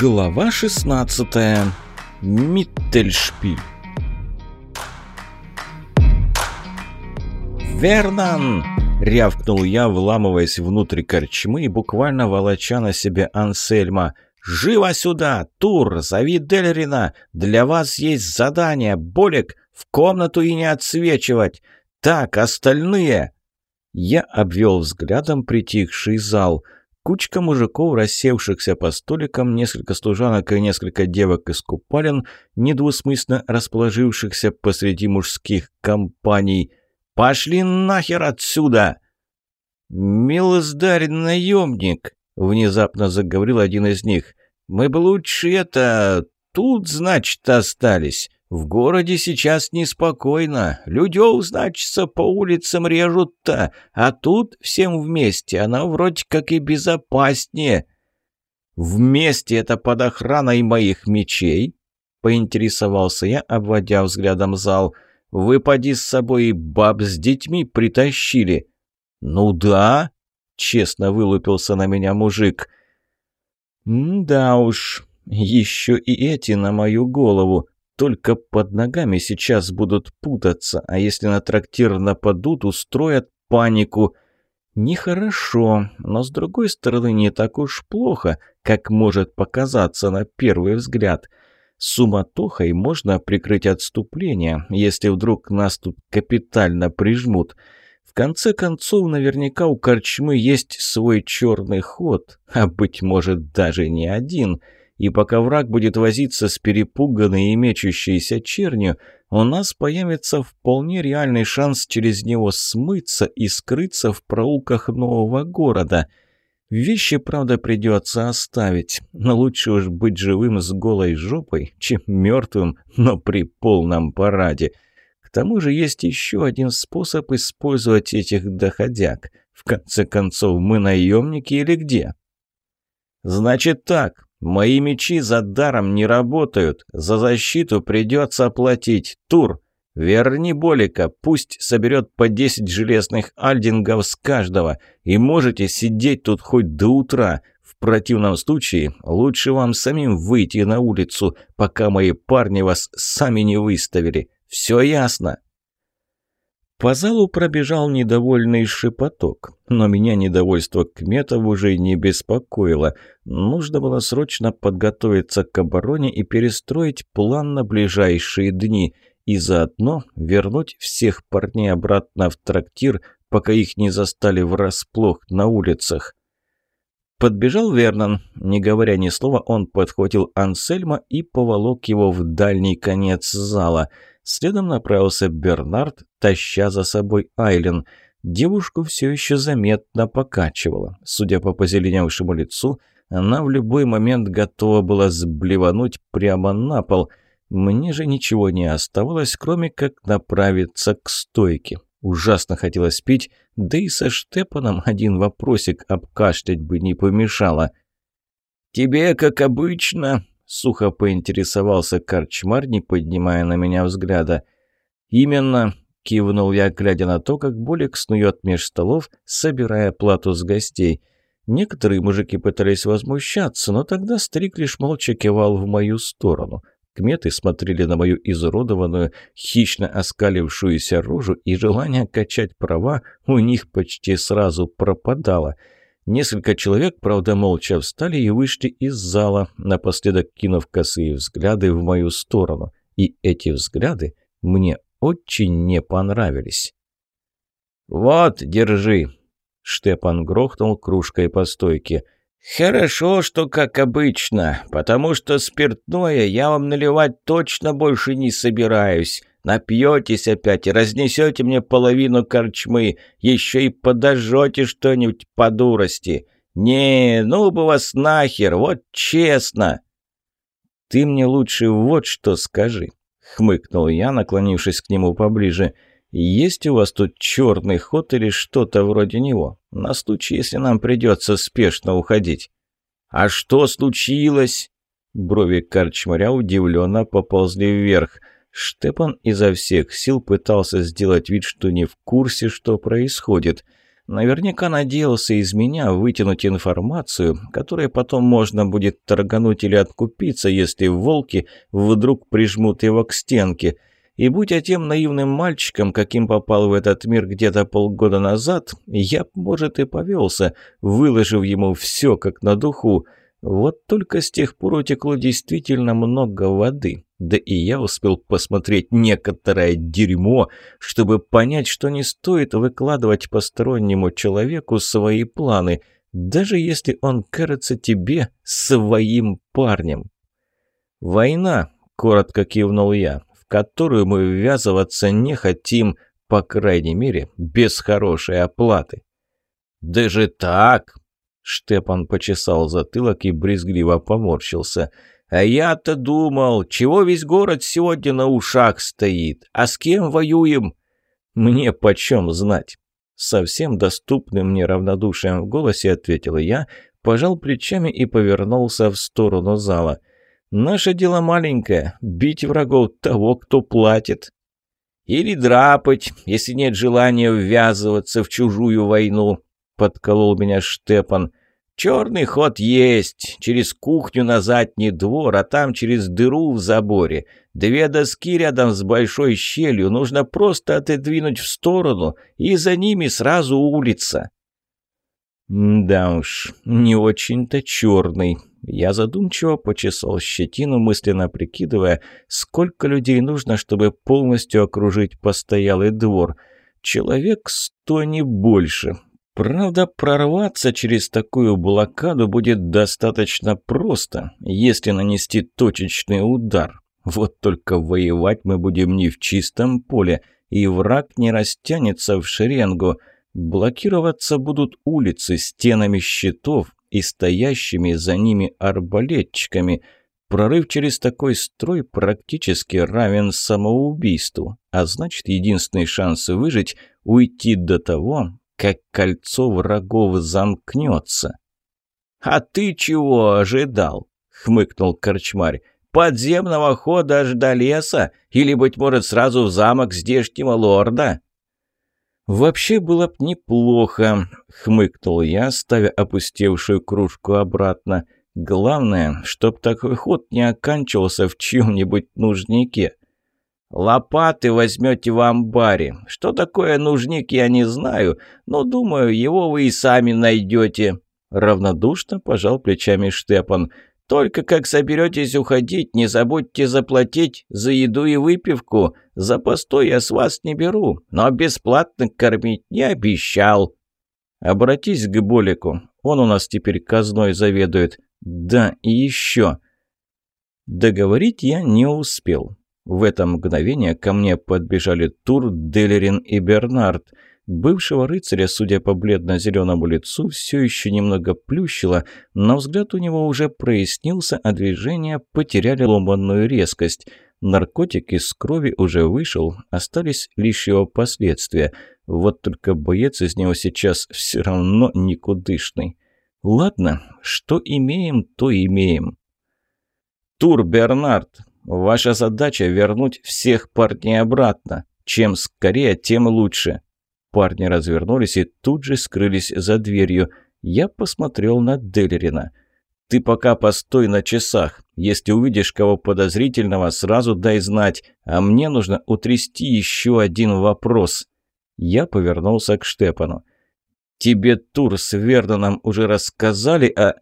Глава 16. Миттельшпиль. «Вернан!» — рявкнул я, вламываясь внутрь корчмы и буквально волоча на себе Ансельма. «Живо сюда! Тур, зови Дельрина! Для вас есть задание! Болик, в комнату и не отсвечивать! Так, остальные!» Я обвел взглядом притихший зал — Кучка мужиков, рассевшихся по столикам, несколько служанок и несколько девок из купалин, недвусмысленно расположившихся посреди мужских компаний. «Пошли нахер отсюда!» «Милоздарь наемник!» — внезапно заговорил один из них. «Мы бы лучше это... тут, значит, остались. В городе сейчас неспокойно. Людёв, значится, по улицам режут-то, а тут всем вместе она вроде как и безопаснее. Вместе это под охраной моих мечей? Поинтересовался я, обводя взглядом зал. Вы поди с собой баб с детьми притащили. Ну да, честно вылупился на меня мужик. да уж, еще и эти на мою голову только под ногами сейчас будут путаться, а если на трактир нападут, устроят панику. Нехорошо, но с другой стороны не так уж плохо, как может показаться на первый взгляд. Суматохой можно прикрыть отступление, если вдруг нас тут капитально прижмут. В конце концов, наверняка у корчмы есть свой черный ход, а быть может даже не один – и пока враг будет возиться с перепуганной и мечущейся чернью, у нас появится вполне реальный шанс через него смыться и скрыться в проулках нового города. Вещи, правда, придется оставить, но лучше уж быть живым с голой жопой, чем мертвым, но при полном параде. К тому же есть еще один способ использовать этих доходяг. В конце концов, мы наемники или где? «Значит так», Мои мечи за даром не работают. За защиту придется оплатить. Тур, верни Болика, пусть соберет по 10 железных альдингов с каждого. И можете сидеть тут хоть до утра. В противном случае лучше вам самим выйти на улицу, пока мои парни вас сами не выставили. Все ясно?» По залу пробежал недовольный шепоток, но меня недовольство Кметов уже не беспокоило. Нужно было срочно подготовиться к обороне и перестроить план на ближайшие дни, и заодно вернуть всех парней обратно в трактир, пока их не застали врасплох на улицах. Подбежал Вернон. Не говоря ни слова, он подхватил Ансельма и поволок его в дальний конец зала – Следом направился Бернард, таща за собой Айлен. Девушку все еще заметно покачивала. Судя по позеленевшему лицу, она в любой момент готова была сблевануть прямо на пол. Мне же ничего не оставалось, кроме как направиться к стойке. Ужасно хотелось пить, да и со Штепаном один вопросик обкашлять бы не помешало. «Тебе, как обычно, Сухо поинтересовался корчмар, не поднимая на меня взгляда. «Именно», — кивнул я, глядя на то, как Болик снует меж столов, собирая плату с гостей. Некоторые мужики пытались возмущаться, но тогда старик лишь молча кивал в мою сторону. Кметы смотрели на мою изуродованную, хищно оскалившуюся рожу, и желание качать права у них почти сразу пропадало — Несколько человек, правда, молча встали и вышли из зала, напоследок кинув косые взгляды в мою сторону. И эти взгляды мне очень не понравились. «Вот, держи!» Штепан грохнул кружкой по стойке. «Хорошо, что как обычно, потому что спиртное я вам наливать точно больше не собираюсь. Напьетесь опять и разнесете мне половину корчмы, еще и подожжете что-нибудь по дурости. Не, ну бы вас нахер, вот честно!» «Ты мне лучше вот что скажи», — хмыкнул я, наклонившись к нему поближе. «Есть у вас тут черный ход или что-то вроде него? На случай, если нам придется спешно уходить». «А что случилось?» Брови корчмаря удивленно поползли вверх — Штепан изо всех сил пытался сделать вид, что не в курсе, что происходит. Наверняка надеялся из меня вытянуть информацию, которой потом можно будет торгануть или откупиться, если волки вдруг прижмут его к стенке. И будь я тем наивным мальчиком, каким попал в этот мир где-то полгода назад, я может, и повелся, выложив ему все как на духу. Вот только с тех пор утекло действительно много воды. Да и я успел посмотреть некоторое дерьмо, чтобы понять, что не стоит выкладывать постороннему человеку свои планы, даже если он кажется тебе своим парнем. «Война», — коротко кивнул я, — «в которую мы ввязываться не хотим, по крайней мере, без хорошей оплаты». «Даже так?» — Штепан почесал затылок и брезгливо поморщился — а я-то думал, чего весь город сегодня на ушах стоит? А с кем воюем? Мне почем знать? Совсем доступным мне равнодушием в голосе ответил я, пожал плечами и повернулся в сторону зала. Наше дело маленькое — бить врагов того, кто платит. Или драпать, если нет желания ввязываться в чужую войну, — подколол меня Штепан. Черный ход есть, через кухню на задний двор, а там через дыру в заборе. Две доски рядом с большой щелью, нужно просто отодвинуть в сторону, и за ними сразу улица. Да уж, не очень-то черный. Я задумчиво почесал щетину, мысленно прикидывая, сколько людей нужно, чтобы полностью окружить постоялый двор. Человек сто не больше, Правда, прорваться через такую блокаду будет достаточно просто, если нанести точечный удар. Вот только воевать мы будем не в чистом поле, и враг не растянется в шеренгу. Блокироваться будут улицы стенами щитов и стоящими за ними арбалетчиками. Прорыв через такой строй практически равен самоубийству, а значит, единственный шанс выжить – уйти до того, как кольцо врагов замкнется. «А ты чего ожидал?» — хмыкнул корчмарь. «Подземного хода аж до леса? Или, быть может, сразу в замок здешнего лорда?» «Вообще было б неплохо», — хмыкнул я, ставя опустевшую кружку обратно. «Главное, чтоб такой ход не оканчивался в чьем-нибудь нужнике. «Лопаты возьмете в амбаре. Что такое нужник, я не знаю, но, думаю, его вы и сами найдете». Равнодушно пожал плечами Штепан. «Только как соберетесь уходить, не забудьте заплатить за еду и выпивку. За постой я с вас не беру, но бесплатно кормить не обещал». «Обратись к Болику, он у нас теперь казной заведует. Да, и еще». Договорить я не успел. В это мгновение ко мне подбежали Тур, Делерин и Бернард. Бывшего рыцаря, судя по бледно-зеленому лицу, все еще немного плющило, но взгляд у него уже прояснился, а движения потеряли ломанную резкость. Наркотик из крови уже вышел, остались лишь его последствия. Вот только боец из него сейчас все равно никудышный. Ладно, что имеем, то имеем. «Тур, Бернард, Ваша задача – вернуть всех парней обратно. Чем скорее, тем лучше». Парни развернулись и тут же скрылись за дверью. Я посмотрел на Делерина. «Ты пока постой на часах. Если увидишь кого подозрительного, сразу дай знать. А мне нужно утрясти еще один вопрос». Я повернулся к Штепану. «Тебе тур с Верноном уже рассказали о...»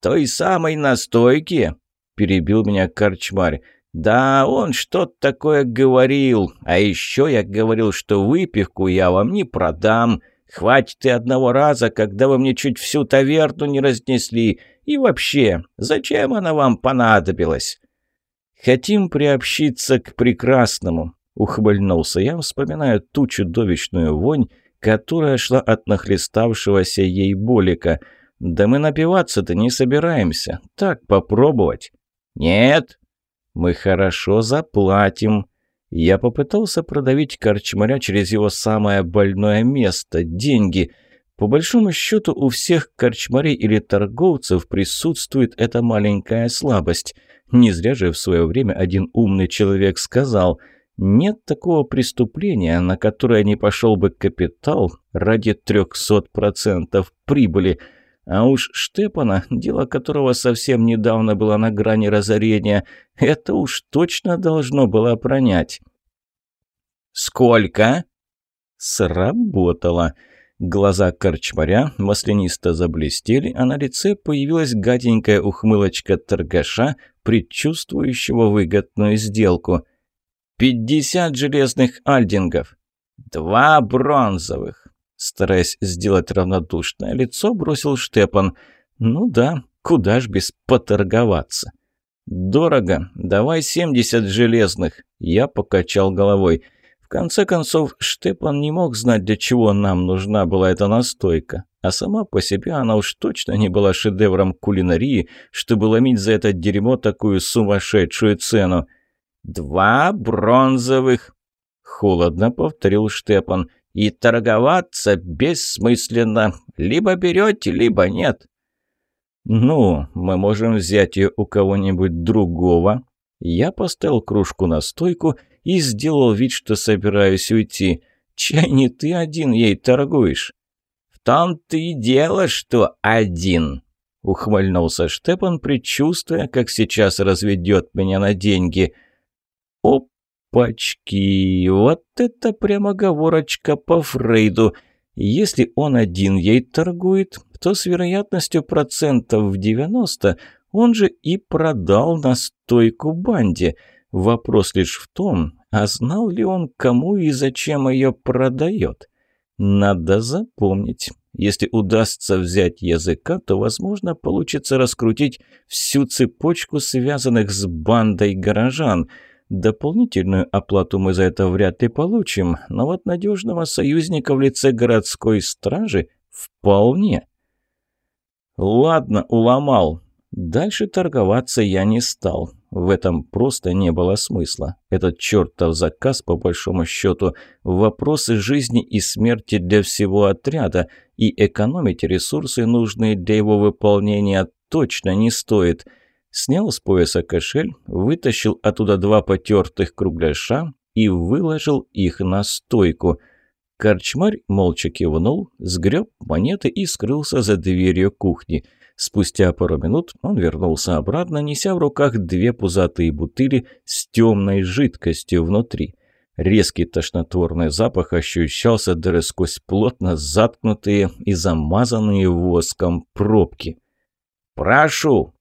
«Той самой настойке?» – перебил меня корчмарь. «Да, он что-то такое говорил. А еще я говорил, что выпивку я вам не продам. Хватит и одного раза, когда вы мне чуть всю таверну не разнесли. И вообще, зачем она вам понадобилась?» «Хотим приобщиться к прекрасному», — ухмыльнулся я, вспоминая ту чудовищную вонь, которая шла от нахлеставшегося ей болика. «Да мы напиваться-то не собираемся. Так, попробовать». «Нет», мы хорошо заплатим». Я попытался продавить корчмаря через его самое больное место – деньги. По большому счету у всех корчмарей или торговцев присутствует эта маленькая слабость. Не зря же в свое время один умный человек сказал – Нет такого преступления, на которое не пошел бы капитал ради 300% прибыли. А уж Штепана, дело которого совсем недавно было на грани разорения, это уж точно должно было пронять. «Сколько?» Сработало. Глаза корчмаря маслянисто заблестели, а на лице появилась гаденькая ухмылочка торгаша, предчувствующего выгодную сделку – «Пятьдесят железных альдингов!» «Два бронзовых!» Стараясь сделать равнодушное лицо, бросил Штепан. «Ну да, куда ж без поторговаться?» «Дорого. Давай семьдесят железных!» Я покачал головой. В конце концов, Штепан не мог знать, для чего нам нужна была эта настойка. А сама по себе она уж точно не была шедевром кулинарии, чтобы ломить за это дерьмо такую сумасшедшую цену. «Два бронзовых!» — холодно повторил Штепан. «И торговаться бессмысленно. Либо берете, либо нет». «Ну, мы можем взять ее у кого-нибудь другого». Я поставил кружку на стойку и сделал вид, что собираюсь уйти. «Чай не ты один ей торгуешь». «В том-то и дело, что один», — ухмыльнулся Штепан, предчувствуя, как сейчас разведет меня на деньги — Опачки! Вот это прямо говорочка по Фрейду. Если он один ей торгует, то с вероятностью процентов в 90 он же и продал настойку банде. Вопрос лишь в том, а знал ли он, кому и зачем ее продает? Надо запомнить. Если удастся взять языка, то, возможно, получится раскрутить всю цепочку связанных с бандой горожан – Дополнительную оплату мы за это вряд ли получим, но вот надежного союзника в лице городской стражи вполне. Ладно, уломал. Дальше торговаться я не стал. В этом просто не было смысла. Этот чертов заказ, по большому счету, вопросы жизни и смерти для всего отряда, и экономить ресурсы, нужные для его выполнения, точно не стоит – снял с пояса кошель, вытащил оттуда два потертых кругляша и выложил их на стойку. Корчмарь молча кивнул, сгреб монеты и скрылся за дверью кухни. Спустя пару минут он вернулся обратно, неся в руках две пузатые бутыли с темной жидкостью внутри. Резкий тошнотворный запах ощущался даже сквозь плотно заткнутые и замазанные воском пробки. «Прошу!»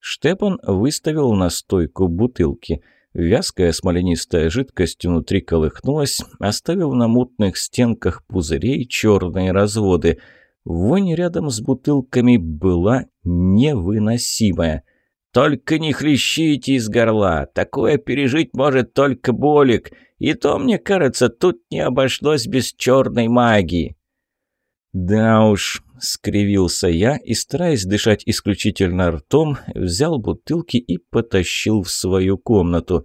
Штепан выставил на стойку бутылки. Вязкая смоленистая жидкость внутри колыхнулась, оставив на мутных стенках пузырей черные разводы. Вонь рядом с бутылками была невыносимая. «Только не хлещите из горла, такое пережить может только Болик, и то, мне кажется, тут не обошлось без черной магии». «Да уж, скривился я и, стараясь дышать исключительно ртом, взял бутылки и потащил в свою комнату.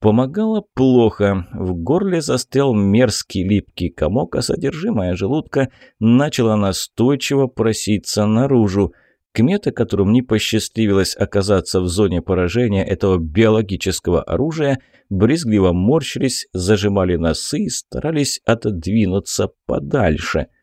Помогало плохо. В горле застрял мерзкий липкий комок, а содержимое желудка начало настойчиво проситься наружу. Кметы, которым не посчастливилось оказаться в зоне поражения этого биологического оружия, брезгливо морщились, зажимали носы и старались отодвинуться подальше –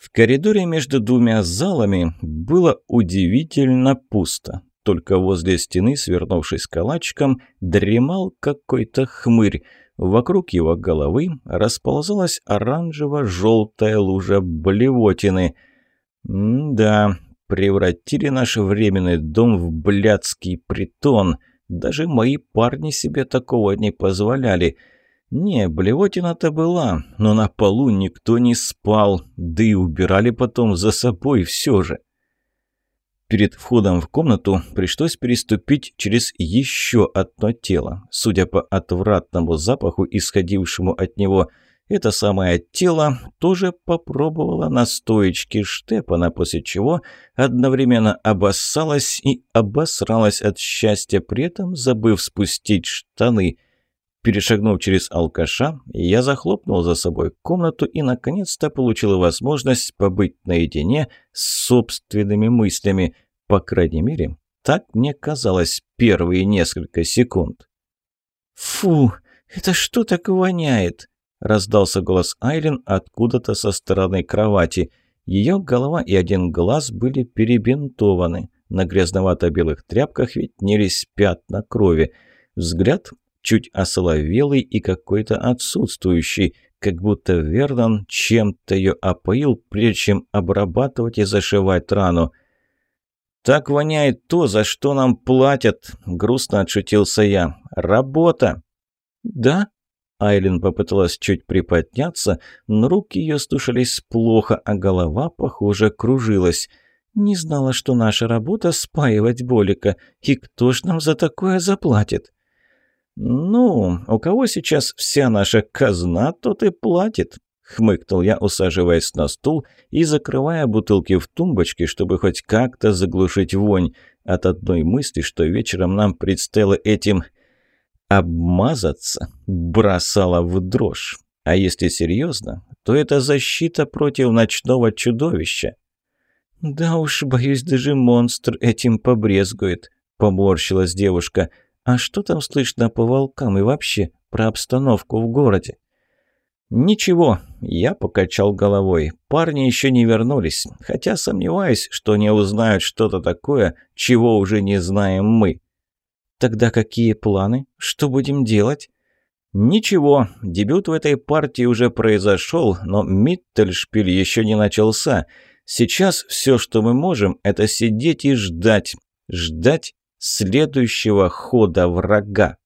в коридоре между двумя залами было удивительно пусто. Только возле стены, свернувшись калачиком, дремал какой-то хмырь. Вокруг его головы расползалась оранжево-желтая лужа блевотины. «Да, превратили наш временный дом в блядский притон. Даже мои парни себе такого не позволяли». Не, блевотина-то была, но на полу никто не спал, да и убирали потом за собой все же. Перед входом в комнату пришлось переступить через еще одно тело. Судя по отвратному запаху, исходившему от него, это самое тело тоже попробовало настоечки Штепана, после чего одновременно обоссалось и обосралось от счастья, при этом забыв спустить штаны – Перешагнув через алкаша, я захлопнул за собой комнату и, наконец-то, получил возможность побыть наедине с собственными мыслями. По крайней мере, так мне казалось первые несколько секунд. «Фу, «Это что так воняет?» – раздался голос Айлин откуда-то со стороны кровати. Ее голова и один глаз были перебинтованы. На грязновато-белых тряпках виднелись пятна крови. Взгляд чуть осоловелый и какой-то отсутствующий, как будто Вернон чем-то ее опоил, прежде чем обрабатывать и зашивать рану. «Так воняет то, за что нам платят», — грустно отшутился я. «Работа!» «Да?» Айлин попыталась чуть приподняться, но руки ее слушались плохо, а голова, похоже, кружилась. «Не знала, что наша работа — спаивать Болика. И кто ж нам за такое заплатит?» «Ну, у кого сейчас вся наша казна, тот и платит», — хмыкнул я, усаживаясь на стул и закрывая бутылки в тумбочке, чтобы хоть как-то заглушить вонь от одной мысли, что вечером нам предстояло этим обмазаться, бросала в дрожь. А если серьезно, то это защита против ночного чудовища. «Да уж, боюсь, даже монстр этим побрезгует», — поморщилась девушка. «А что там слышно по волкам и вообще про обстановку в городе?» «Ничего», — я покачал головой. «Парни еще не вернулись, хотя сомневаюсь, что они узнают что-то такое, чего уже не знаем мы». «Тогда какие планы? Что будем делать?» «Ничего, дебют в этой партии уже произошел, но Миттельшпиль еще не начался. Сейчас все, что мы можем, это сидеть и ждать. Ждать следующего хода врага.